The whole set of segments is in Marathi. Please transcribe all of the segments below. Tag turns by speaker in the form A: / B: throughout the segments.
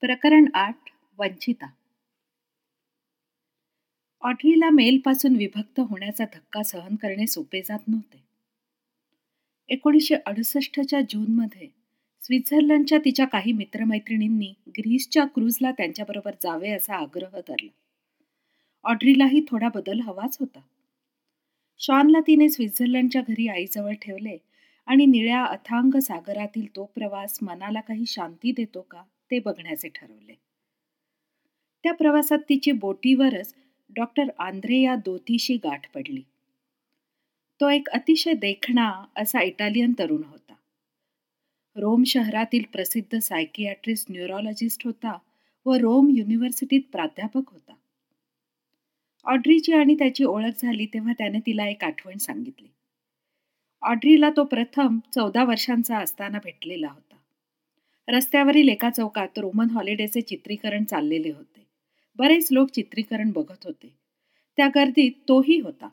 A: प्रकरण आठ वंचिता. ऑड्रीला मेलपासून विभक्त होण्याचा धक्का सहन करणे सोपे जात नव्हते. एकोणीसशे अडुसष्टच्या जूनमध्ये स्वित्झर्लंडच्या तिच्या काही मित्रमैत्रिणींनी ग्रीसच्या क्रूजला त्यांच्याबरोबर जावे असा आग्रह धरला. ऑड्रीलाही थोडा बदल हवाच होता. शॉनला तिने स्वित्झर्लंडच्या घरी आईजवळ ठेवले आणि निळ्या अथांग सागरातील तो प्रवास मनाला काही शांती देतो का? ते बघण्याचे ठरवले. त्या प्रवासात तिची बोटीवरच डॉक्टर आंद्रेया दोतीशी गाठ पडली. तो एक अतिशय देखणा असा इटालियन तरुण होता. रोम शहरातील प्रसिद्ध सायकियाट्रिस्ट न्यूरोलॉजिस्ट होता व रोम युनिव्हर्सिटीत प्राध्यापक होता. ऑड्रीची आणि त्याची ओळख झाली तेव्हा त्याने तिला एक आठवण सांगितली. ऑड्रीला तो प्रथम चौदा वर्षांचा असताना भेटलेला होता. रस्त्यावरील एका चौकात रोमन हॉलिडेचे चित्रीकरण चाललेले होते. बरेच लोक चित्रीकरण बघत होते. त्या गर्दीत तोही होता.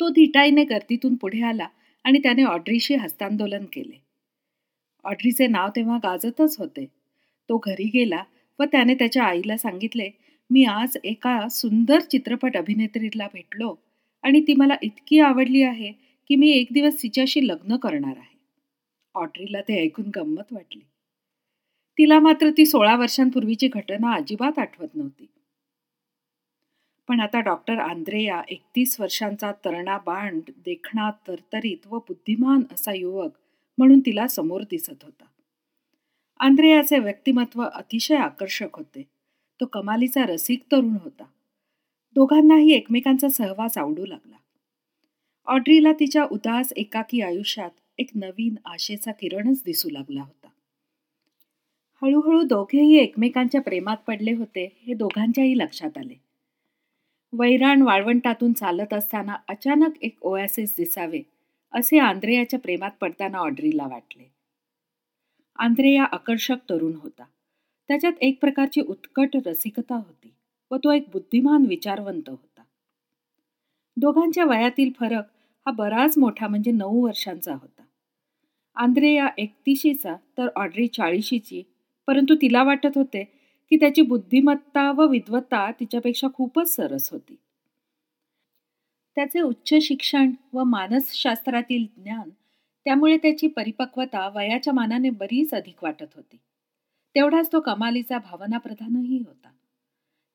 A: तो धिटाईने गर्दीतून पुढे आला आणि त्याने ऑड्रीशी हस्तांदोलन केले. ऑड्रीचे नाव तेव्हा गाजतच होते. तो घरी गेला व त्याने त्याच्या आईला सांगितले मी आज एका सुंदर चित्रपट अभिनेत्रीला भेटलो आणि ती मला इतकी आवडली आहे की मी एक दिवस तिच्याशी लग्न करणार आहे. ऑड्रीला ते ऐकून गंमत वाटली. तिला मात्र ती सोळा वर्षांपूर्वीची घटना अजिबात आठवत नव्हती. पण आता डॉक्टर आंद्रेया एकतीस वर्षांचा तरणा बांड देखणा तरतरीत व बुद्धिमान असा युवक म्हणून तिला समोर दिसत होता. आंद्रेयाचे व्यक्तिमत्व अतिशय आकर्षक होते. तो कमालीचा रसिक तरुण होता. दोघांनाही एकमेकांचा सहवास आवडू लागला. ऑड्रीला तिच्या उदास एकाकी आयुष्यात एक नवीन आशेचा किरणच दिसू लागला होता. हळूहळू दोघेही एकमेकांच्या प्रेमात पडले होते हे दोघांच्याही लक्षात आले. वैराण वाळवंटातून चालत असताना अचानक एक ओयासिस दिसावे असे आंद्रेयाच्या प्रेमात पडताना ऑड्रीला वाटले. आंद्रेया आकर्षक तरुण होता. त्याच्यात एक प्रकारची उत्कट रसिकता होती व तो एक बुद्धिमान विचारवंत होता. दोघांच्या वयातील फरक हा बराच मोठा म्हणजे नऊ वर्षांचा होता. आंद्रेया एकतीशीचा तर ऑड्री चाळीशीची. परंतु तिला वाटत होते की त्याची बुद्धिमत्ता व विद्वत्ता तिच्यापेक्षा खूपच सरस होती. त्याचे उच्च शिक्षण व मानसशास्त्रातील ज्ञान त्यामुळे त्याची परिपक्वता वयाच्या मानाने बरीच अधिक वाटत होती. तेवढाच तो कमालीचा भावनाप्रधानही होता.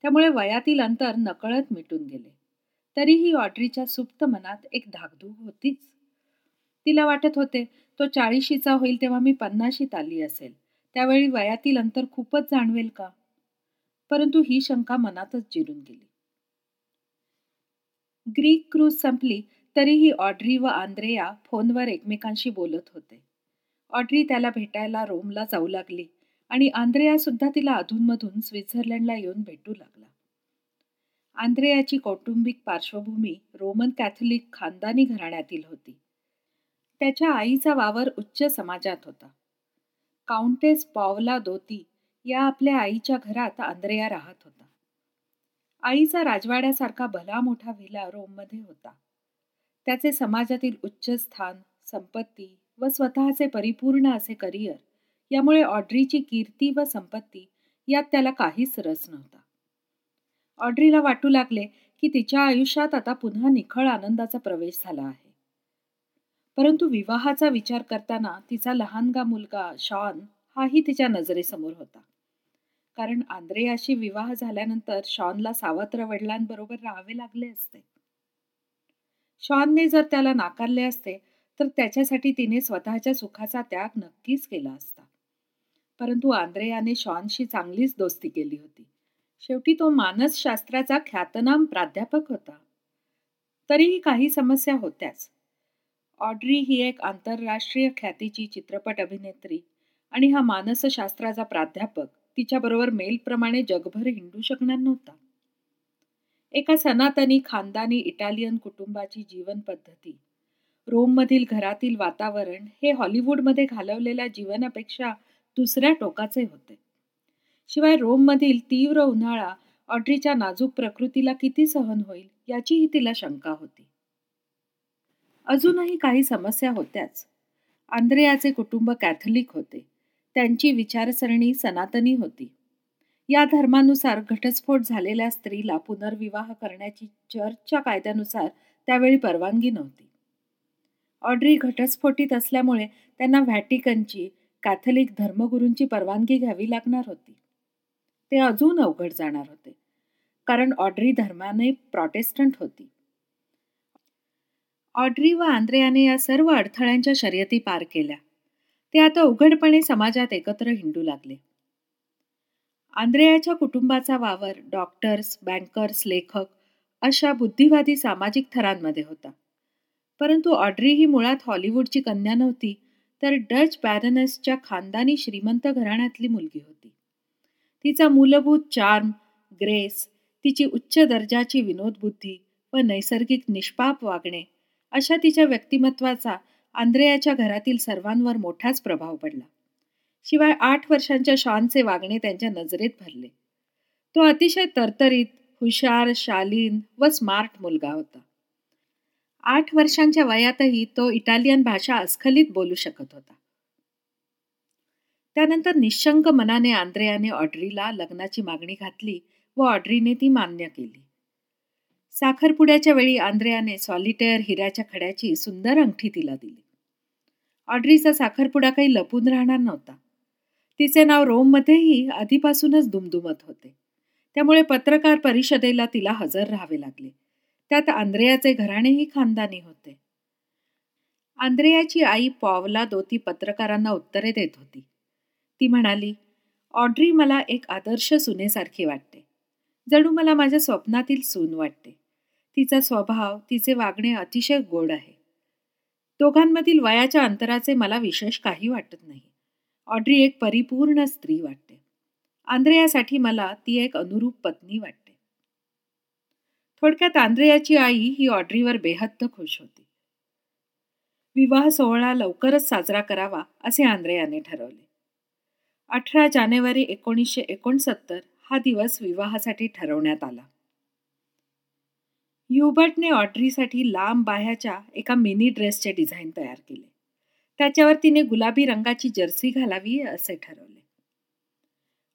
A: त्यामुळे वयातील अंतर नकळत मिटून गेले. तरीही ऑड्रीच्या सुप्त मनात एक धाकधूक होतीच. तिला वाटत होते तो चाळीशीचा होईल तेव्हा मी पन्नाशीत आली असेल. त्यावेळी वयातील अंतर खूपच जाणवेल का? परंतु ही शंका मनातच जिरून गेली. ग्रीक क्रूज संपली तरीही ऑड्री व आंद्रेया फोनवर एकमेकांशी बोलत होते. ऑड्री त्याला भेटायला रोमला जाऊ लागली आणि आंद्रेया सुद्धा तिला अधूनमधून स्वित्झर्लंडला येऊन भेटू लागला. आंद्रेयाची कौटुंबिक पार्श्वभूमी रोमन कॅथोलिक खानदानी घराण्यातील होती. त्याच्या आईचा वावर उच्च समाजात होता. काउंटेस पॉवला दोती या आपल्या आईच्या घरात आंद्रेया राहत होता. आईचा राजवाड्यासारखा भला मोठा व्हिला रोममध्ये होता. त्याचे समाजातील उच्च स्थान संपत्ती व स्वतःचे परिपूर्ण असे करिअर यामुळे ऑड्रीची कीर्ती व संपत्ती यात त्याला काहीच रस नव्हता. ऑड्रीला वाटू लागले की तिच्या आयुष्यात आता पुन्हा निखळ आनंदाचा प्रवेश झाला आहे. परंतु विवाहाचा विचार करताना तिचा लहानगा मुलगा शॉन हाही तिच्या नजरेसमोर होता. कारण आंद्रेयाशी विवाह झाल्यानंतर शॉनला सावत्र वडिलांबरोबर राहावे लागले असते. शॉनने जर त्याला नाकारले असते तर त्याच्यासाठी तिने स्वतःच्या सुखाचा त्याग नक्कीच केला असता. परंतु आंद्रेयाने शॉनशी चांगलीच दोस्ती केली होती. शेवटी तो मानसशास्त्राचा ख्यातनाम प्राध्यापक होता. तरीही काही समस्या होत्याच. ऑड्री ही एक आंतरराष्ट्रीय ख्यातीची चित्रपट अभिनेत्री आणि हा मानसशास्त्राचा प्राध्यापक. तिच्याबरोबर मेलप्रमाणे जगभर हिंडू शकणार नव्हता. एका सनातनी खानदानी इटालियन कुटुंबाची जीवनपद्धती रोममधील घरातील वातावरण हे हॉलिवूडमध्ये घालवलेल्या जीवनापेक्षा दुसऱ्या टोकाचे होते. शिवाय रोममधील तीव्र उन्हाळा ऑड्रीच्या नाजूक प्रकृतीला किती सहन होईल याचीही तिला शंका होती. अजूनही काही समस्या होत्याच. आंद्रेयाचे कुटुंब कॅथलिक होते. त्यांची विचारसरणी सनातनी होती. या धर्मानुसार घटस्फोट झालेल्या स्त्रीला पुनर्विवाह करण्याची चर्चच्या कायद्यानुसार त्यावेळी परवानगी नव्हती. ऑड्री घटस्फोटीत असल्यामुळे त्यांना व्हॅटिकनची कॅथलिक धर्मगुरूंची परवानगी घ्यावी लागणार होती. ते अजून अवघड जाणार होते. कारण ऑड्री धर्माने प्रॉटेस्टंट होती. ऑड्री व आंद्रेयाने या सर्व अडथळ्यांच्या शर्यती पार केल्या. ते आता उघडपणे समाजात एकत्र हिंडू लागले. आंद्रेयाच्या कुटुंबाचा वावर डॉक्टर्स बँकर्स लेखक अशा बुद्धिवादी सामाजिक थरांमध्ये होता. परंतु ऑड्री ही मुळात हॉलिवूडची कन्या नव्हती तर डच बॅरनसच्या खानदानी श्रीमंत घराण्यातली मुलगी होती. तिचा मूलभूत चार्म ग्रेस तिची उच्च दर्जाची विनोदबुद्धी व नैसर्गिक निष्पाप वागणे अशा तिच्या व्यक्तिमत्वाचा आंद्रेयाच्या घरातील सर्वांवर मोठाच प्रभाव पडला. शिवाय आठ वर्षांच्या शॉनचे वागणे त्यांच्या नजरेत भरले. तो अतिशय तरतरीत हुशार शालीन व स्मार्ट मुलगा होता. आठ वर्षांच्या वयातही तो इटालियन भाषा अस्खलित बोलू शकत होता. त्यानंतर निशंक मनाने आंद्रेयाने ऑड्रीला लग्नाची मागणी घातली व ऑड्रीने ती मान्य केली. साखरपुड्याच्या वेळी आंद्रेयाने सॉलिटेअर हिऱ्याच्या खड्याची सुंदर अंगठी तिला दिली. ऑड्रीचा साखरपुडा काही लपून राहणार नव्हता. तिचे नाव रोममध्येही आधीपासूनच दुमदुमत होते. त्यामुळे पत्रकार परिषदेला तिला हजर राहावे लागले. त्यात आंद्रेयाचे घराणेही खानदानी होते. आंद्रेयाची आई पॉवला दोती पत्रकारांना उत्तरे देत होती. ती म्हणाली ऑड्री मला एक आदर्श सुनेसारखी वाटते. जणू मला माझ्या स्वप्नातील सून वाटते. तिचा स्वभाव तिचे वागणे अतिशय गोड आहे. दोघांमधील वयाच्या अंतराचे मला विशेष काही वाटत नाही. ऑड्री एक परिपूर्ण स्त्री वाटते. आंद्रेयासाठी मला ती एक अनुरूप पत्नी वाटते. थोडक्यात आंद्रेयाची आई ही ऑड्रीवर बेहद्द खुश होती. विवाह सोहळा लवकरच साजरा करावा असे आंद्रेयाने ठरवले. अठरा जानेवारी एकोणीसशे एकोणसत्तर हा दिवस विवाहासाठी ठरवण्यात आला. युबर्टने ऑड्रीसाठी लांब बाह्याच्या एका मिनी ड्रेसचे डिझाईन तयार केले. त्याच्यावर तिने गुलाबी रंगाची जर्सी घालावी असे ठरवले.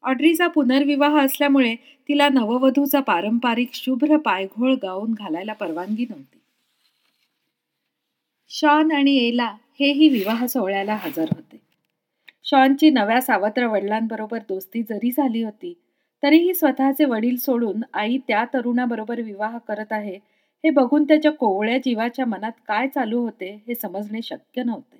A: ऑड्रीचा पुनर्विवाह असल्यामुळे तिला नववधूचा पारंपरिक शुभ्र पायघोळ गाऊन घालायला परवानगी नव्हती. शॉन आणि एला हेही विवाह सोहळ्याला हजर होते. शॉनची नव्या सावत्र वडिलांबरोबर दोस्ती जरी झाली होती तरीही स्वतःचे वडील सोडून आई त्या तरुणाबरोबर विवाह करत आहे हे बघून त्याच्या कोवळ्या जीवाच्या मनात काय चालू होते हे समजणे शक्य नव्हते.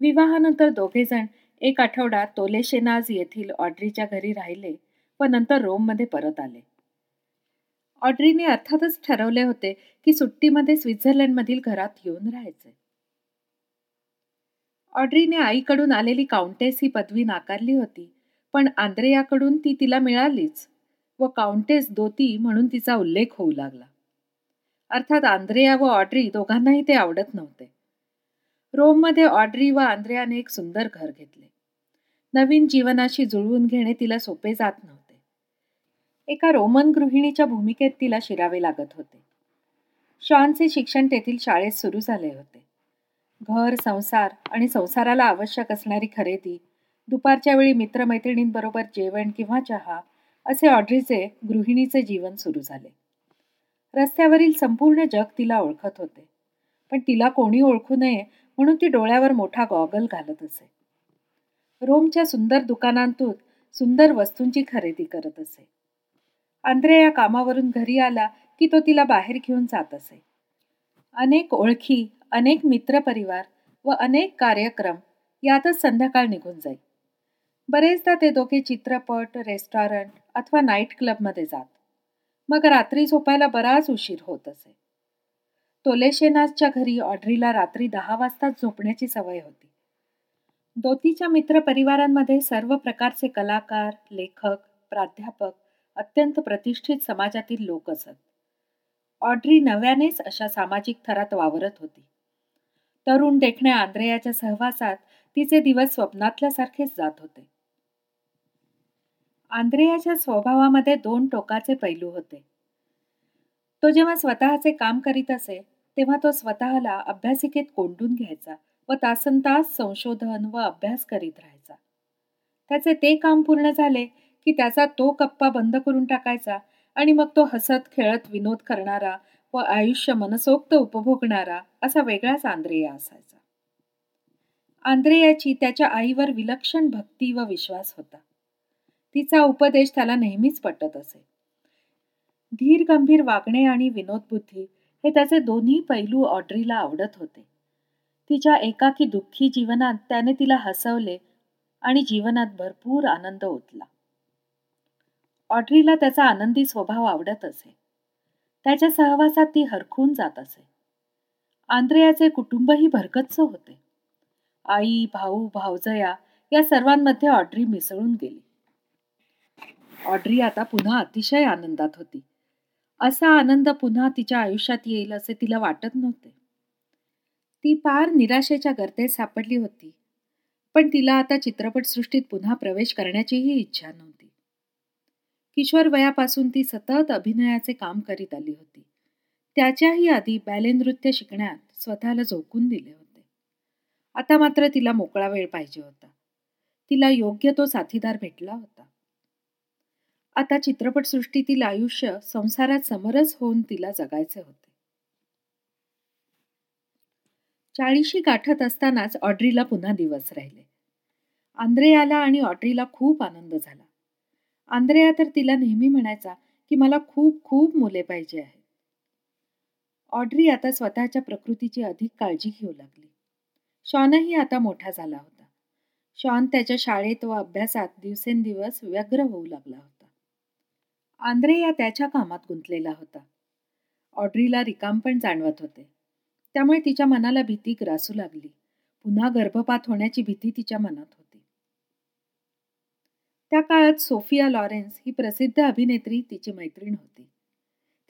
A: विवाहानंतर दोघेजण एक आठवडा तोलेशेनाज येथील ऑड्रीच्या घरी राहिले व नंतर रोममध्ये परत आले. ऑड्रीने अर्थातच ठरवले होते की सुट्टीमध्ये स्वित्झर्लंडमधील घरात येऊन राहायचे. ऑड्रीने आईकडून आलेली काउंटेस ही पदवी नाकारली होती पण आंद्रेयाकडून ती तिला मिळालीच व काउंटेस दोती म्हणून तिचा उल्लेख होऊ लागला. अर्थात आंद्रेया व ऑड्री दोघांनाही ते आवडत नव्हते. रोममध्ये ऑड्री व आंद्रेयाने एक सुंदर घर घेतले. नवीन जीवनाशी जुळवून घेणे तिला सोपे जात नव्हते. एका रोमन गृहिणीच्या भूमिकेत तिला शिरावे लागत होते. शॉनचे शिक्षण तेथील शाळेत सुरू झाले होते. घर संसार आणि संसाराला आवश्यक असणारी खरेदी दुपारच्या वेळी मित्रमैत्रिणींबरोबर जेवण किंवा चहा असे ऑड्रीचे गृहिणीचे जीवन सुरू झाले. रस्त्यावरील संपूर्ण जग तिला ओळखत होते. पण तिला कोणी ओळखू नये म्हणून ती डोळ्यावर मोठा गॉगल घालत असे. रोमच्या सुंदर दुकानांतून सुंदर वस्तूंची खरेदी करत असे. आंद्रे या कामावरून घरी आला की तो तिला बाहेर घेऊन जात असे. अनेक ओळखी अनेक मित्रपरिवार व अनेक कार्यक्रम यातच संध्याकाळ निघून जाई. बरेचदा ते दोघे चित्रपट रेस्टॉरंट अथवा नाईट क्लबमध्ये जात. मग रात्री झोपायला बराच उशीर होत असे. तोलेशेनासच्या घरी ऑड्रीला रात्री दहा वाजताच झोपण्याची सवय होती. दोतीच्या मित्रपरिवारांमध्ये सर्व प्रकारचे कलाकार लेखक प्राध्यापक अत्यंत प्रतिष्ठित समाजातील लोक असत. ऑड्री नव्यानेच अशा सामाजिक थरात वावरत होती. तरुण देखण्या आंद्रेयाच्या सहवासात तिचे दिवस स्वप्नातल्यासारखेच जात होते. आंद्रेयाच्या स्वभावामध्ये दोन टोकाचे पैलू होते. तो जेव्हा स्वतःचे काम करीत असे तेव्हा तो स्वतःला अभ्यासिकेत कोंडून घ्यायचा व तासनतास संशोधन व अभ्यास करीत राहायचा. त्याचे ते काम पूर्ण झाले की त्याचा तो कप्पा बंद करून टाकायचा आणि मग तो हसत खेळत विनोद करणारा व आयुष्य मनसोक्त उपभोगणारा असा वेगळाच आंद्रेया असायचा. आंद्रेयाची त्याच्या आईवर विलक्षण भक्ती व विश्वास होता. तिचा उपदेश त्याला नेहमीच पटत असे. धीर गंभीर वागणे आणि विनोदबुद्धी हे त्याचे दोन्ही पैलू ऑड्रीला आवडत होते. तिच्या एकाकी दुःखी जीवनात त्याने तिला हसवले आणि जीवनात भरपूर आनंद ओतला. ऑड्रीला त्याचा आनंदी स्वभाव आवडत असे. त्याच्या सहवासात ती हरखून जात असे. आंद्रेयाचे कुटुंबही भरकच्च होते. आई भाऊ भावजया या सर्वांमध्ये ऑड्री मिसळून गेली. ऑड्री आता पुन्हा अतिशय आनंदात होती. असा आनंद पुन्हा तिच्या आयुष्यात येईल असे तिला वाटत नव्हते. ती पार निराशेच्या गर्तेत सापडली होती. पण तिला आता चित्रपटसृष्टीत पुन्हा प्रवेश करण्याचीही इच्छा नव्हती. किशोर वयापासून ती सतत अभिनयाचे काम करीत आली होती. त्याच्याही आधी बॅले नृत्य शिकण्यात स्वतःला झोकून दिले होते. आता मात्र तिला मोकळा वेळ पाहिजे होता. तिला योग्य तो साथीदार भेटला होता. आता चित्रपटसृष्टीतील आयुष्य संसारात समरस होऊन तिला जगायचे होते. चाळीशी गाठत असतानाच ऑड्रीला पुन्हा दिवस राहिले. आंद्रेयाला आणि ऑड्रीला खूप आनंद झाला. आंद्रेया तर तिला नेहमी म्हणायचा की मला खूप खूप मुले पाहिजे आहेत. ऑड्री आता स्वतःच्या प्रकृतीची अधिक काळजी घेऊ लागली. शॉनही आता मोठा झाला होता. शॉन त्याच्या शाळेत व अभ्यासात दिवसेंदिवस व्यग्र होऊ लागला होता. आंद्रेया त्याच्या कामात गुंतलेला होता. ऑड्रीला रिकाम पण जाणवत होते. त्यामुळे तिच्या मनाला भीती ग्रासू लागली. पुन्हा गर्भपात होण्याची भीती तिच्या मनात होती. त्या काळात सोफिया लॉरेन्स ही प्रसिद्ध अभिनेत्री तिची मैत्रीण होती.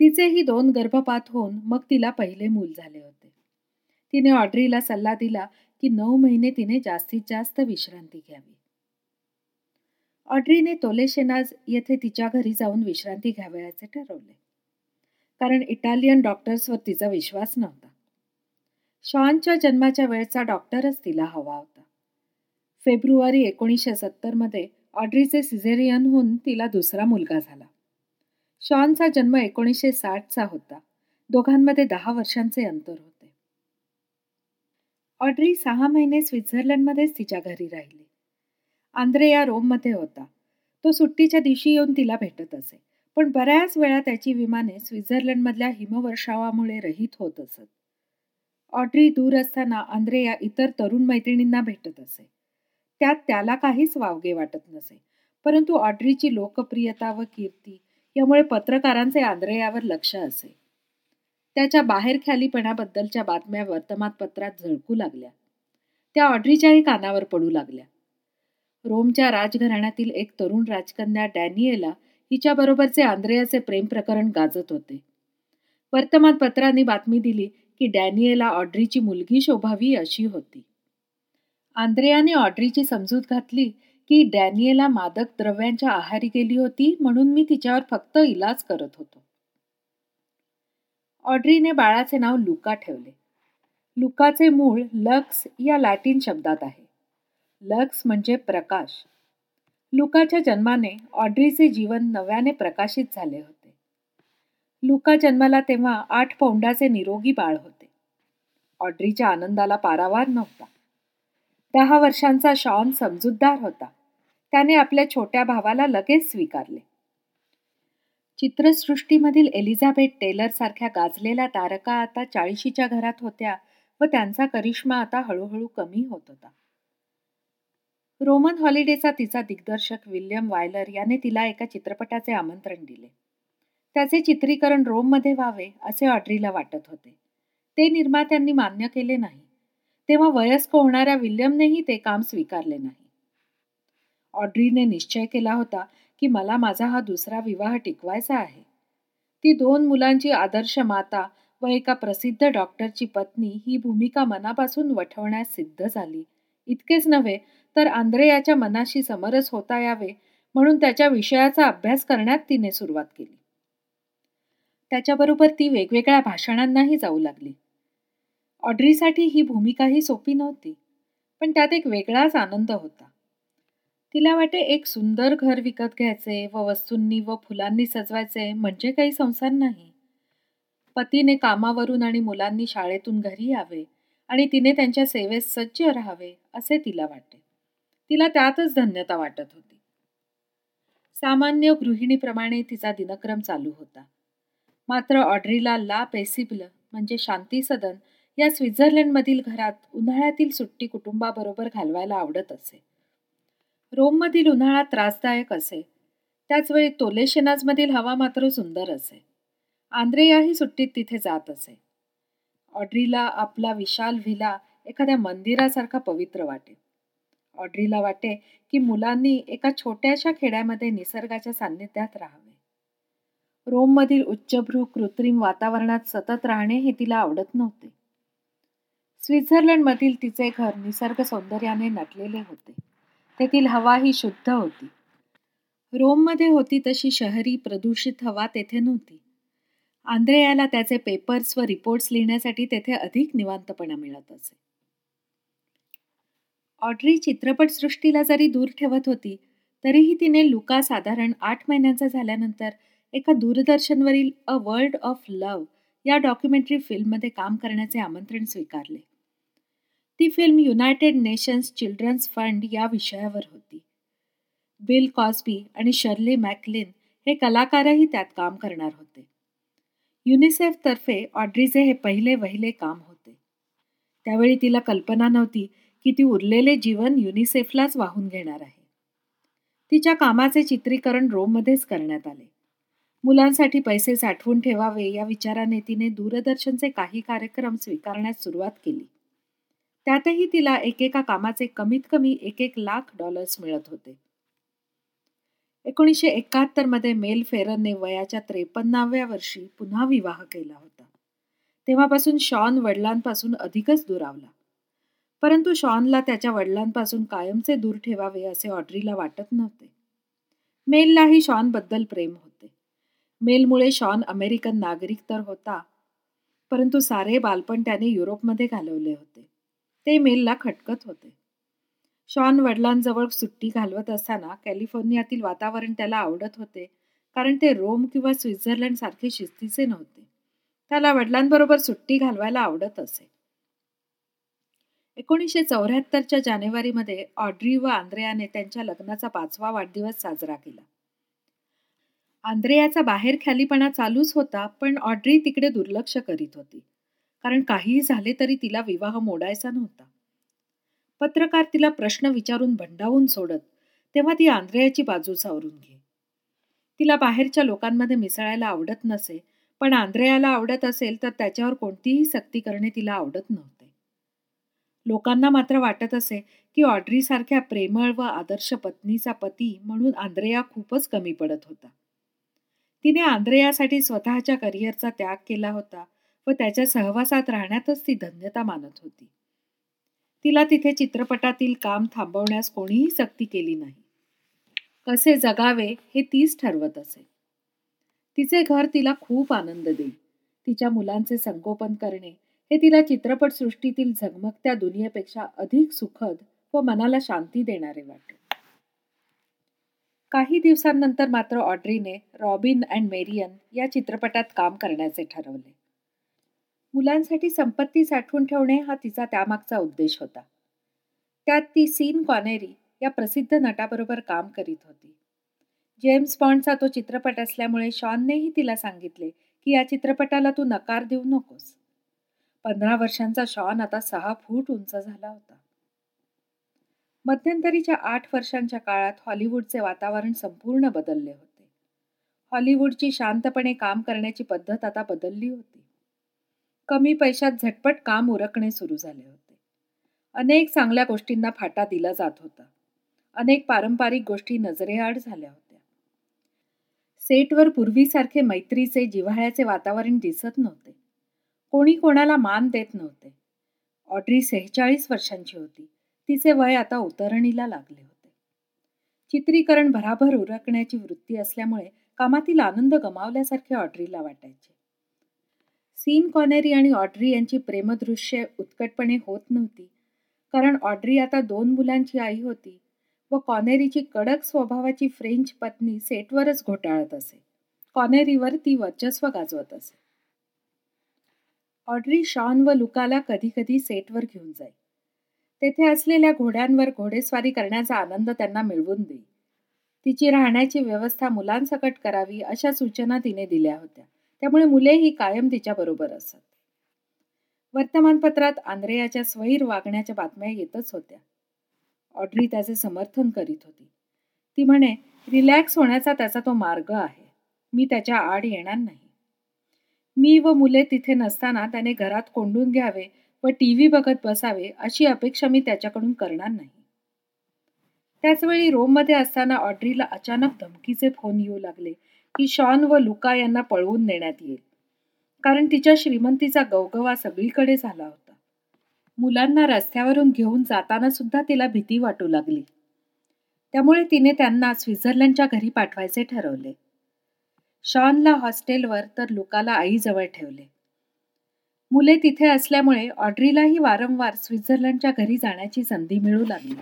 A: तिचेही दोन गर्भपात होऊन मग तिला पहिले मूल झाले होते. तिने ऑड्रीला सल्ला दिला की नऊ महिने तिने जास्तीत जास्त विश्रांती घ्यावी. ऑड्रीने तोलेशेनाज येथे तिच्या घरी जाऊन विश्रांती घ्यावयाचे ठरवले. कारण इटालियन डॉक्टर्सवर तिचा विश्वास नव्हता. शॉनच्या जन्माच्या वेळचा डॉक्टरच तिला हवा होता. फेब्रुवारी एकोणीसशे सत्तरमध्ये ऑड्रीचे सिझेरियन होऊन तिला दुसरा मुलगा झाला. शॉनचा जन्म एकोणीसशे साठचा होता. दोघांमध्ये दहा वर्षांचे अंतर होते. ऑड्री सहा महिने स्वित्झर्लंडमध्येच तिच्या घरी राहिली. आंद्रेया रोममध्ये होता. तो सुट्टीच्या दिवशी येऊन तिला भेटत असे. पण बऱ्याच वेळा त्याची विमाने स्वित्झर्लंडमधल्या हिमवर्षावामुळे रहित होत असत. ऑड्री दूर असताना आंद्रेया इतर तरुण मैत्रिणींना भेटत असे. त्यात त्याला काहीच वावगे वाटत नसे. परंतु ऑड्रीची लोकप्रियता व कीर्ती यामुळे पत्रकारांचे आंद्रेयावर लक्ष असे. त्याच्या बाहेर ख्यालीपणाबद्दलच्या बातम्या वर्तमानपत्रात झळकू लागल्या. त्या ऑड्रीच्याही कानावर पडू लागल्या. रोमच्या राजघराण्यातील एक तरुण राजकन्या डॅनियेला हिच्याबरोबरचे आंद्रेयाचे प्रेम प्रकरण गाजत होते. वर्तमानपत्रांनी बातमी दिली की डॅनियेला ऑड्रीची मुलगी शोभावी अशी होती. आंद्रेयाने ऑड्रीची समजूत घातली की डॅनियेला मादक द्रव्यांच्या आहारी गेली होती म्हणून मी तिच्यावर फक्त इलाज करत होतो. ऑड्रीने बाळाचे नाव लुका ठेवले. लुकाचे मूळ लक्स या लॅटिन शब्दात आहे. लक्स म्हणजे प्रकाश. लुकाच्या जन्माने ऑड्रीचे जीवन नव्याने प्रकाशित झाले होते. लुका जन्माला तेव्हा आठ पौंडाचे निरोगी बाळ होते. ऑड्रीच्या आनंदाला पारावार नव्हता. दहा वर्षांचा शॉन समजूतदार होता. त्याने आपल्या छोट्या भावाला लगेच स्वीकारले. चित्रसृष्टीमधील एलिझाबेथ टेलर सारख्या गाजलेल्या तारका आता चाळीशीच्या घरात होत्या व त्यांचा करिश्मा आता हळूहळू कमी होत होता. रोमन हॉलिडेचा तिचा दिग्दर्शक विल्यम वायलर याने तिला एका चित्रपटाचे आमंत्रण दिले. त्याचे चित्रीकरण रोममध्ये व्हावे असे ऑड्रीला वाटत होते. ते निर्मात्यांनी मान्य केले नाही. तेव्हा वयस्क होणाऱ्या विल्यमनेही ते काम स्वीकारले नाही. ऑड्रीने निश्चय केला होता की मला माझा हा दुसरा विवाह टिकवायचा आहे. ती दोन मुलांची आदर्श माता व एका प्रसिद्ध डॉक्टरची पत्नी ही भूमिका मनापासून वठवण्यास सिद्ध झाली. इतकेच नव्हे तर आंद्रेयाच्या मनाशी समरस होता यावे म्हणून त्याच्या विषयाचा अभ्यास करण्यात तिने सुरुवात केली. त्याच्याबरोबर ती वेगवेगळ्या भाषणांनाही जाऊ लागली. ऑड्रीसाठी ही भूमिकाही सोपी नव्हती पण त्यात एक वेगळाच आनंद होता. तिला वाटे एक सुंदर घर विकत घ्यायचे व वस्तूंनी व फुलांनी सजवायचे म्हणजे काही संसार नाही. पतीने कामावरून आणि मुलांनी शाळेतून घरी यावे आणि तिने त्यांच्या सेवेत सज्ज राहावे असे तिला वाटे. तिला त्यातच धन्यता वाटत होती. सामान्य गृहिणीप्रमाणे तिचा दिनक्रम चालू होता. मात्र ऑड्रीला ला पेसिबल म्हणजे शांती सदन या स्वित्झर्लंडमधील घरात उन्हाळ्यातील सुट्टी कुटुंबाबरोबर घालवायला आवडत असे. रोममधील उन्हाळा त्रासदायक असे. त्याचवेळी तोलेशेनाजमधील हवा मात्र सुंदर असे. आंद्रेयाही सुट्टीत तिथे जात असे. ऑड्रीला आपला विशाल व्हिला एखाद्या मंदिरासारखा पवित्र वाटे ऑड्रीला वाटे की मुलांनी एका छोट्याशा खेड्यामध्ये निसर्गाच्या सान्निध्यात राहावे. रोममधील उच्चभ्रू कृत्रिम वातावरणात सतत राहणे हे तिला आवडत नव्हते. स्वित्झर्लंडमधील तिचे घर निसर्ग सौंदर्याने नटलेले होते. तेथील हवा ही शुद्ध होती. रोममध्ये होती तशी शहरी प्रदूषित हवा तेथे नव्हती. आंद्रेयाला त्याचे पेपर्स व रिपोर्ट्स लिहिण्यासाठी तेथे अधिक निवांतपणा मिळत असे. ऑड्री चित्रपटसृष्टीला जरी दूर ठेवत होती तरीही तिने लुका साधारण आठ महिन्यांचा झाल्यानंतर एका दूरदर्शनवरील अ वर्ल्ड ऑफ लव्ह या डॉक्युमेंटरी फिल्ममध्ये काम करण्याचे आमंत्रण स्वीकारले. ती film United Nations Children's Fund या विषयावर होती. बिल कॉस्बी आणि शर्ली मॅकलिन हे कलाकारही त्यात काम करणार होते. युनिसेफतर्फे ऑड्रीचे हे पहिले वहिले काम होते. त्यावेळी तिला कल्पना नव्हती की ती उरलेले जीवन युनिसेफलाच वाहून घेणार आहे. तिच्या कामाचे चित्रीकरण रोममध्येच करण्यात आले. मुलांसाठी पैसे साठवून ठेवावे या विचाराने तिने दूरदर्शनचे काही कार्यक्रम स्वीकारण्यास सुरुवात केली. त्यातही तिला एकेका कामाचे कमीत कमी एक एक लाख डॉलर्स मिळत होते. एकोणीसशे एकाहत्तरमध्ये मेल फेरनने वयाच्या त्रेपन्नाव्या वर्षी पुन्हा विवाह केला होता. तेव्हापासून शॉन वडिलांपासून अधिकच दुरावला. परंतु शॉनला त्याच्या वडिलांपासून कायमचे दूर ठेवावे असे ऑड्रीला वाटत नव्हते. मेललाही शॉनबद्दल प्रेम होते. मेलमुळे शॉन अमेरिकन नागरिक तर होता परंतु सारे बालपण त्याने युरोपमध्ये घालवले होते. ते मेलला खटकत होते. शॉन वडिलांजवळ सुट्टी घालवत असताना कॅलिफोर्नियातील वातावरण त्याला आवडत होते कारण ते रोम किंवा स्वित्झर्लंड सारखे शिस्तीचे नव्हते. त्याला वडिलांबरोबर सुट्टी घालवायला आवडत असे. एकोणीसशे चौऱ्याहत्तरच्या जानेवारीमध्ये ऑड्री व आंद्रेयाने त्यांच्या लग्नाचा पाचवा वाढदिवस साजरा केला. आंद्रेयाचा बाहेर ख्यालीपणा चालूच होता पण ऑड्री तिकडे दुर्लक्ष करीत होती. कारण काहीही झाले तरी तिला विवाह मोडायचा नव्हता. पत्रकार तिला प्रश्न विचारून भंडावून सोडत तेव्हा ती आंद्रेयाची बाजू सावरून घे. तिला बाहेरच्या लोकांमध्ये मिसळायला आवडत नसे पण आंद्रेयाला आवडत असेल तर त्याच्यावर कोणतीही सक्ती करणे तिला आवडत नव्हते. लोकांना मात्र वाटत असे की ऑड्री सारख्या प्रेमळ व आदर्श पत्नीचा पती म्हणून आंद्रेया खूपच कमी पडत होता. तिने आंद्रेयासाठी स्वतःच्या करिअरचा त्याग केला होता व त्याच्या सहवासात राहण्यातच ती धन्यता मानत होती. तिला तिथे चित्रपटातील काम थांबवण्यास कोणीही सक्ती केली नाही. कसे जगावे हे तीच ठरवत असे. तिचे घर तिला खूप आनंद देईल. तिच्या मुलांचे संगोपन करणे हे तिला चित्रपटसृष्टीतील झगमगत्या दुनियेपेक्षा अधिक सुखद व मनाला शांती देणारे वाटते काही दिवसांनंतर मात्र ऑड्रीने रॉबिन अँड मेरियन या चित्रपटात काम करण्याचे ठरवले. मुलांसाठी संपत्ती साठवून ठेवणे हा तिचा त्यामागचा उद्देश होता. त्यात ती सीन कॉनेरी या प्रसिद्ध नटाबरोबर काम करीत होती. जेम्स बॉन्डचा तो चित्रपट असल्यामुळे शॉननेही तिला सांगितले की या चित्रपटाला तू नकार देऊ नकोस. पंधरा वर्षांचा शॉन आता सहा फूट उंच झाला होता. मध्यंतरीच्या आठ वर्षांच्या काळात हॉलिवूडचे वातावरण संपूर्ण बदलले होते. हॉलिवूडची शांतपणे काम करण्याची पद्धत आता बदलली होती. कमी पैशात झटपट काम उरकणे सुरू झाले होते. अनेक चांगल्या गोष्टींना फाटा दिला जात होता. अनेक पारंपरिक गोष्टी नजरेआड झाल्या होत्या. सेटवर पूर्वीसारखे मैत्रीचे जिव्हाळ्याचे वातावरण दिसत नव्हते. कोणी कोणाला मान देत नव्हते. ऑड्री सेहेचाळीस वर्षांची होती. तिचे वय आता उतरणीला लागले होते. चित्रीकरण भराभर उरकण्याची वृत्ती असल्यामुळे कामातील आनंद गमावल्यासारखे ऑड्रीला वाटायचे. सीन कॉनेरी आणि ऑड्री यांची प्रेमदृश्य उत्कटपणे होत नव्हती. कारण ऑड्री आता दोन मुलांची आई होती व कॉनेरीची कडक स्वभावाची फ्रेंच पत्नी सेटवरच घोटाळत असे. कॉनेरीवर ती वर्चस्व गाजवत असे. ऑड्री शॉन व लुकाला कधी कधी सेटवर घेऊन जाई. तेथे असलेल्या घोड्यांवर घोडेस्वारी करण्याचा आनंद त्यांना मिळवून देई. तिची राहण्याची व्यवस्था मुलांसकट करावी अशा सूचना तिने दिल्या होत्या. त्यामुळे मुलेही कायम तिच्याबरोबर असत. वर्तमानपत्रात आंद्रेयाच्या स्वैर वागण्याच्या बातम्या येतच होत्या. ऑड्री त्याचे समर्थन करीत होती. ती म्हणे रिलॅक्स होण्याचा त्याचा तो मार्ग आहे. मी त्याच्या आड येणार नाही. मी व मुले तिथे नसताना त्याने घरात कोंडून घ्यावे व टी व्ही बघत बसावे अशी अपेक्षा मी त्याच्याकडून करणार नाही. त्याचवेळी रोममध्ये असताना ऑड्रीला अचानक धमकीचे फोन येऊ लागले की शॉन व लुका यांना पळवून नेण्यात येईल. कारण तिच्या श्रीमंतीचा गवगवा सगळीकडे झाला होता. मुलांना रस्त्यावरून घेऊन जाताना सुद्धा तिला भीती वाटू लागली. त्यामुळे तिने त्यांना स्वित्झर्लंडच्या घरी पाठवायचे ठरवले. शॉनला हॉस्टेलवर तर लुकाला आईजवळ ठेवले. मुले तिथे असल्यामुळे ऑड्रीलाही वारंवार स्वित्झर्लंडच्या घरी जाण्याची संधी मिळू लागली.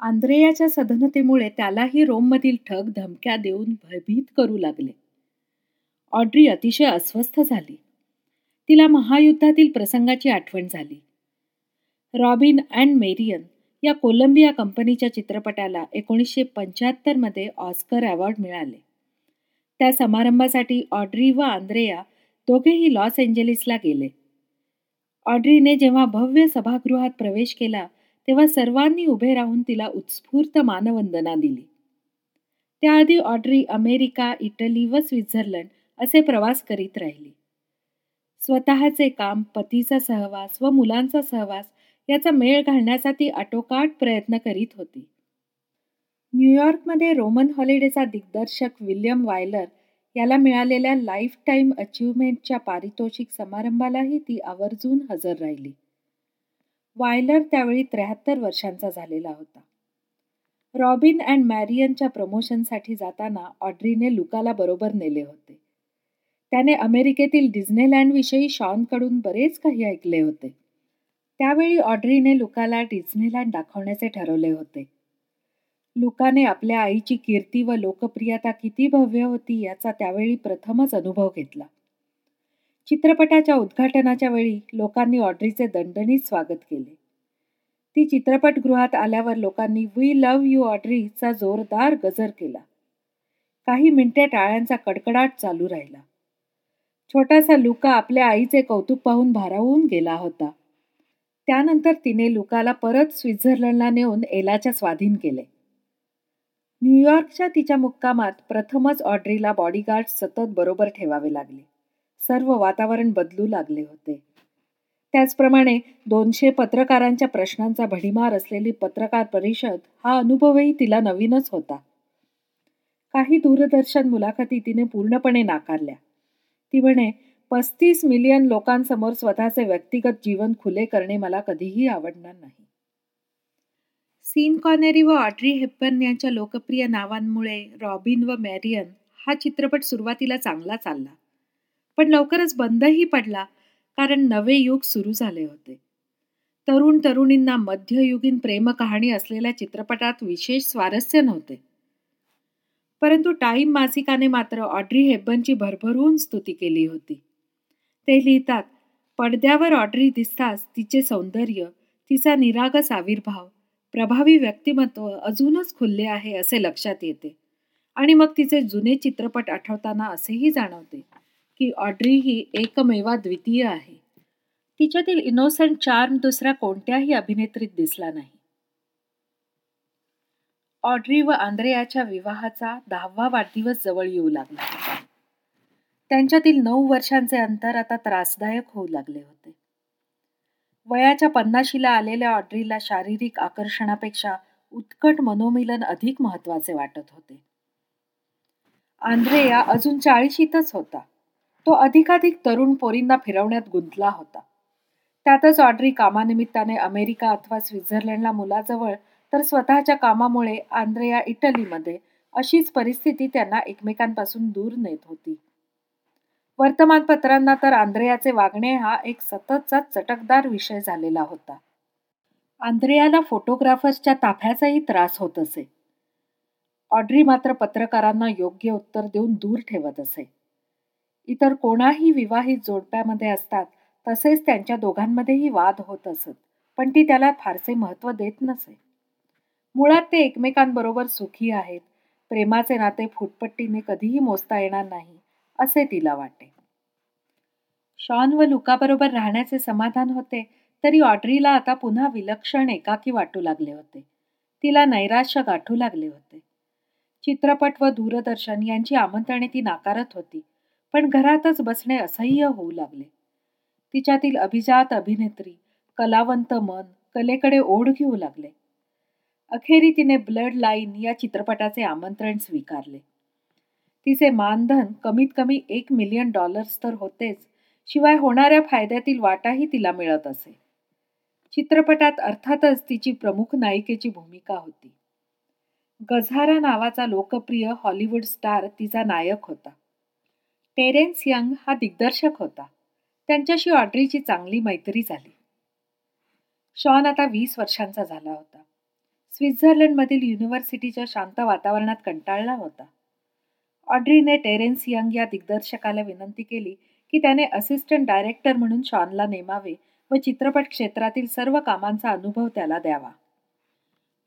A: आंद्रेयाच्या सधनतेमुळे त्यालाही रोममधील ठग धमक्या देऊन भयभीत करू लागले. ऑड्री अतिशय अस्वस्थ झाली. तिला महायुद्धातील प्रसंगाची आठवण झाली. रॉबिन अँड मेरियन या कोलंबिया कंपनीच्या चित्रपटाला एकोणीसशे पंच्याहत्तरमध्ये ऑस्कर अवॉर्ड मिळाले. त्या समारंभासाठी ऑड्री व आंद्रेया दोघेही लॉस एंजेलिसला गेले. ऑड्रीने जेव्हा भव्य सभागृहात प्रवेश केला तेव्हा सर्वांनी उभे राहून तिला उत्स्फूर्त मानवंदना दिली. त्याआधी ऑड्री अमेरिका इटली व स्वित्झर्लंड असे प्रवास करीत राहिली. स्वतःचे काम पतीचा सहवास व मुलांचा सहवास याचा मेळ घालण्याचा ती आटोकाट प्रयत्न करीत होती. न्यूयॉर्कमध्ये रोमन हॉलिडेचा दिग्दर्शक विल्यम वायलर याला मिळालेल्या लाईफ टाईम अचिव्हमेंटच्या पारितोषिक समारंभालाही ती आवर्जून हजर राहिली. वायलर त्यावेळी त्र्याहत्तर वर्षांचा झालेला होता. रॉबिन अँड मॅरियनच्या प्रमोशनसाठी जाताना ऑड्रीने लुकाला बरोबर नेले होते. त्याने अमेरिकेतील डिझनेलँडविषयी शॉनकडून बरेच काही ऐकले होते. त्यावेळी ऑड्रीने लुकाला डिझनेलँड दाखवण्याचे ठरवले होते. लुकाने आपल्या आईची कीर्ती व लोकप्रियता किती भव्य होती याचा त्यावेळी प्रथमच अनुभव घेतला. चित्रपटाच्या उद्घाटनाच्या वेळी लोकांनी ऑड्रीचे दणदणीत स्वागत केले. ती चित्रपटगृहात आल्यावर लोकांनी वी लव्ह यू ऑड्रीचा जोरदार गजर केला. काही मिनिटे टाळ्यांचा कडकडाट चालू राहिला. छोटासा लुका आपल्या आईचे कौतुक पाहून भारावून गेला होता. त्यानंतर तिने लुकाला परत स्वित्झर्लंडला नेऊन एलाच्या स्वाधीन केले. न्यूयॉर्कच्या तिच्या मुक्कामात प्रथमच ऑड्रीला बॉडीगार्ड सतत बरोबर ठेवावे लागले. सर्व वातावरण बदलू लागले होते. त्याचप्रमाणे दोनशे पत्रकारांच्या प्रश्नांचा भडीमार असलेली पत्रकार परिषद हा अनुभवही तिला नवीनच होता. काही दूरदर्शन मुलाखती तिने पूर्णपणे नाकारल्या. ती म्हणे पस्तीस मिलियन लोकांसमोर स्वतःचे व्यक्तिगत जीवन खुले करणे मला कधीही आवडणार नाही. सीन कॉनेरी व ऑड्री हेप्पन यांच्या लोकप्रिय नावांमुळे रॉबिन व मॅरियन हा चित्रपट सुरुवातीला चांगला चालला. पण लवकरच बंदही पडला कारण नवे युग सुरू झाले होते. तरुण तरुणींना मध्ययुगीन प्रेमकहाणी असलेल्या चित्रपटात विशेष स्वारस्य नव्हते. परंतु टाईम मासिकाने मात्र ऑड्री हेब्बनची भरभरून स्तुती केली होती. ते लिहितात पडद्यावर ऑड्री दिसताच तिचे सौंदर्य तिचा निरागस आविर्भाव प्रभावी व्यक्तिमत्व अजूनच खुलले आहे असे लक्षात येते. आणि मग तिचे जुने चित्रपट आठवताना असेही जाणवते की ऑड्री ही एकमेवा द्वितीय आहे. तिच्यातील इनोसंट चार्म दुसऱ्या कोणत्याही अभिनेत्रीत दिसला नाही. ऑड्री व आंद्रेयाच्या विवाहाचा दहावा वाढदिवस जवळ येऊ लागला. होता त्यांच्यातील नऊ वर्षांचे अंतर आता त्रासदायक होऊ लागले होते. वयाच्या पन्नाशीला आलेल्या ऑड्रीला शारीरिक आकर्षणापेक्षा उत्कट मनोमिलन अधिक महत्त्वाचे वाटत होते. आंद्रेया अजून चाळीशीतच होता. तो अधिकाधिक तरुण पोरींना फिरवण्यात गुंतला होता. त्यातच ऑड्री कामानिमित्ताने अमेरिका अथवा स्वित्झर्लंडला मुलाजवळ तर स्वतःच्या कामामुळे आंद्रेया इटलीमध्ये अशीच परिस्थिती त्यांना एकमेकांपासून दूर नेत होती. वर्तमानपत्रांना तर आंद्रेयाचे वागणे हा एक सततचा चटकदार विषय झालेला होता. आंद्रेयाला फोटोग्राफर्सच्या ताफ्याचाही त्रास होत असे. ऑड्री मात्र पत्रकारांना योग्य उत्तर देऊन दूर ठेवत असे. इतर कोणाही विवाहित जोडप्यामध्ये असतात तसेच त्यांच्या दोघांमध्येही वाद होत असत पण ती त्याला फारसे महत्त्व देत नसे. मुळात ते एकमेकांबरोबर सुखी आहेत प्रेमाचे नाते फुटपट्टीने कधीही मोजता येणार नाही असे तिला वाटे. शॉन व लुकाबरोबर राहण्याचे समाधान होते तरी ऑड्रीला आता पुन्हा विलक्षण एकाकी वाटू लागले होते. तिला नैराश्य गाठू लागले होते. चित्रपट व दूरदर्शन यांची आमंत्रणे ती नाकारत होती पण घरातच बसणे असह्य होऊ लागले. तिच्यातील अभिजात अभिनेत्री कलावंत मन कलेकडे ओढ घेऊ लागले. अखेरी तिने ब्लड लाईन या चित्रपटाचे आमंत्रण स्वीकारले. तिचे मानधन कमीत कमी एक मिलियन डॉलर्स तर होतेच शिवाय होणाऱ्या फायद्यातील वाटाही तिला मिळत असे. चित्रपटात अर्थातच तिची प्रमुख नायिकेची भूमिका होती. गझारा नावाचा लोकप्रिय हॉलिवूड स्टार तिचा नायक होता. टेरेन्स यंग हा दिग्दर्शक होता. त्यांच्याशी ऑड्रीची चांगली मैत्री झाली. शॉन आता वीस वर्षांचा झाला होता. स्वित्झर्लंडमधील युनिव्हर्सिटीच्या शांत वातावरणात कंटाळला होता. ऑड्रीने टेरेन्स यंग या दिग्दर्शकाला विनंती केली की त्याने असिस्टंट डायरेक्टर म्हणून शॉनला नेमावे व चित्रपट क्षेत्रातील सर्व कामांचा अनुभव त्याला द्यावा.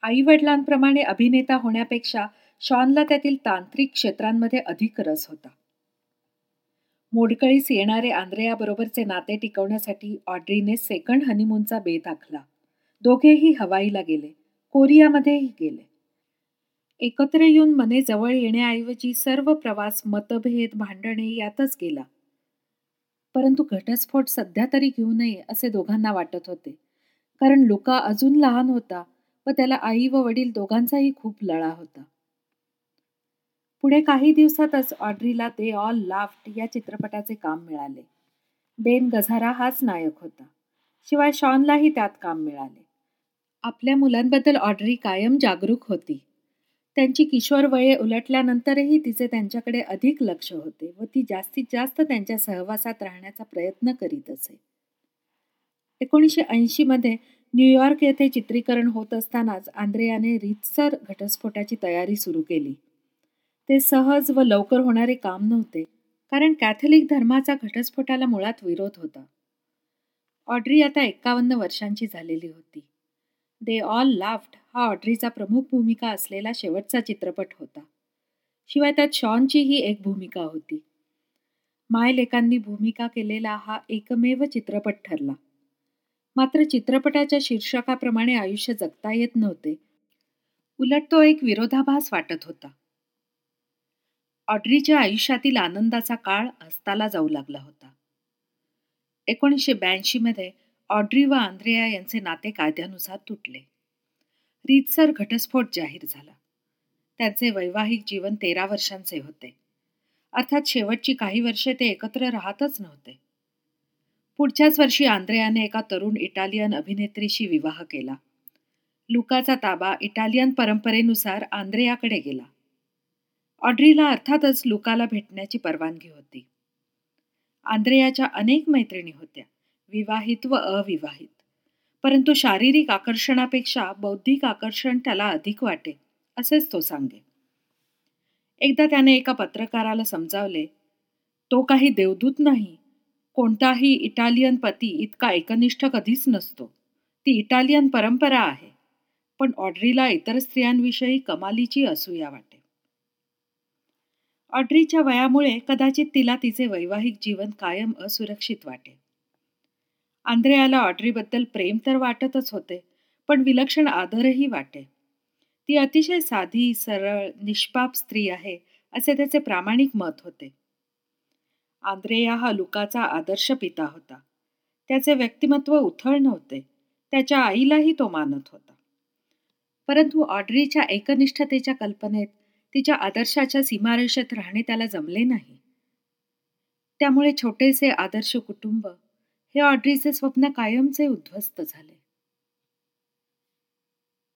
A: आई वडिलांप्रमाणे अभिनेता होण्यापेक्षा शॉनला त्यातील तांत्रिक क्षेत्रांमध्ये अधिक रस होता. मोडकळीस येणारे आंद्रेयाबरोबरचे नाते टिकवण्यासाठी ऑड्रीने सेकंड हनीमूनचा बेत आखला. दोघेही हवाईला गेले. कोरियामध्येही गेले. एकत्र येऊन मने जवळ येण्याऐवजी सर्व प्रवास मतभेद भांडणे यातच गेला. परंतु घटस्फोट सध्या तरी घेऊ नये असे दोघांना वाटत होते. कारण लुका अजून लहान होता व त्याला आई व वडील दोघांचाही खूप लळा होता. पुढे काही दिवसातच ऑड्रीला दे ऑल लाफ्ट या चित्रपटाचे काम मिळाले. बेन गझारा हाच नायक होता. शिवाय शॉनलाही त्यात काम मिळाले. आपल्या मुलांबद्दल ऑड्री कायम जागरूक होती. त्यांची किशोर वये उलटल्यानंतरही तिचे त्यांच्याकडे अधिक लक्ष होते व ती जास्तीत जास्त त्यांच्या सहवासात राहण्याचा प्रयत्न करीत असे एकोणीसशे ऐंशीमध्ये न्यूयॉर्क येथे चित्रीकरण होत असतानाच आंद्रेयाने रितसर घटस्फोटाची तयारी सुरू केली. ते सहज व लवकर होणारे काम नव्हते कारण कॅथलिक धर्माचा घटस्फोटाला मुळात विरोध होता. ऑड्री आता एक्कावन्न वर्षांची झालेली होती. दे ऑल लाफ्ड हा ऑड्रीचा प्रमुख भूमिका असलेला शेवटचा चित्रपट होता. शिवाय त्यात शॉनचीही एक भूमिका होती. मायलेकांनी भूमिका केलेला हा एकमेव चित्रपट ठरला. मात्र चित्रपटाच्या शीर्षकाप्रमाणे आयुष्य जगता येत नव्हते. उलट तो एक विरोधाभास वाटत होता. ऑड्रीच्या आयुष्यातील आनंदाचा काळ अस्ताला जाऊ लागला होता. एकोणीसशे ब्याऐंशीमध्ये ऑड्री व आंद्रेया यांचे नाते कायद्यानुसार तुटले. रीतसर घटस्फोट जाहीर झाला. त्यांचे वैवाहिक जीवन तेरा वर्षांचे होते. अर्थात शेवटची काही वर्षे ते एकत्र राहतच नव्हते. पुढच्याच वर्षी आंद्रेयाने एका तरुण इटालियन अभिनेत्रीशी विवाह केला. लुकाचा ताबा इटालियन परंपरेनुसार आंद्रेयाकडे गेला. ऑड्रीला अर्थातच लुकाला भेटण्याची परवानगी होती. आंद्रेयाच्या अनेक मैत्रिणी होत्या विवाहित व अविवाहित. परंतु शारीरिक आकर्षणापेक्षा बौद्धिक आकर्षण त्याला अधिक वाटे असेच तो सांगे. एकदा त्याने एका पत्रकाराला समजावले तो काही देवदूत नाही. कोणताही इटालियन पती इतका एकनिष्ठ कधीच नसतो. ती इटालियन परंपरा आहे. पण ऑड्रीला इतर स्त्रियांविषयी कमालीची असूया वाटे. ऑड्रीच्या वयामुळे कदाचित तिला तिचे वैवाहिक जीवन कायम असुरक्षित वाटे. आंद्रेयाला ऑड्रीबद्दल प्रेम तर वाटतच होते पण विलक्षण आदरही वाटे. ती अतिशय साधी सरळ निष्पाप स्त्री आहे असे त्याचे प्रामाणिक मत होते. आंद्रेया हा लुकाचा आदर्श पिता होता. त्याचे व्यक्तिमत्व उथळ नव्हते त्याच्या आईलाही तो मानत होता. परंतु ऑड्रीच्या एकनिष्ठतेच्या कल्पनेत तिच्या आदर्शाच्या सीमारेषेत राहणे त्याला जमले नाही. त्यामुळे छोटेसे आदर्श कुटुंब हे ऑड्रीचे स्वप्न कायमचे उद्ध्वस्त झाले.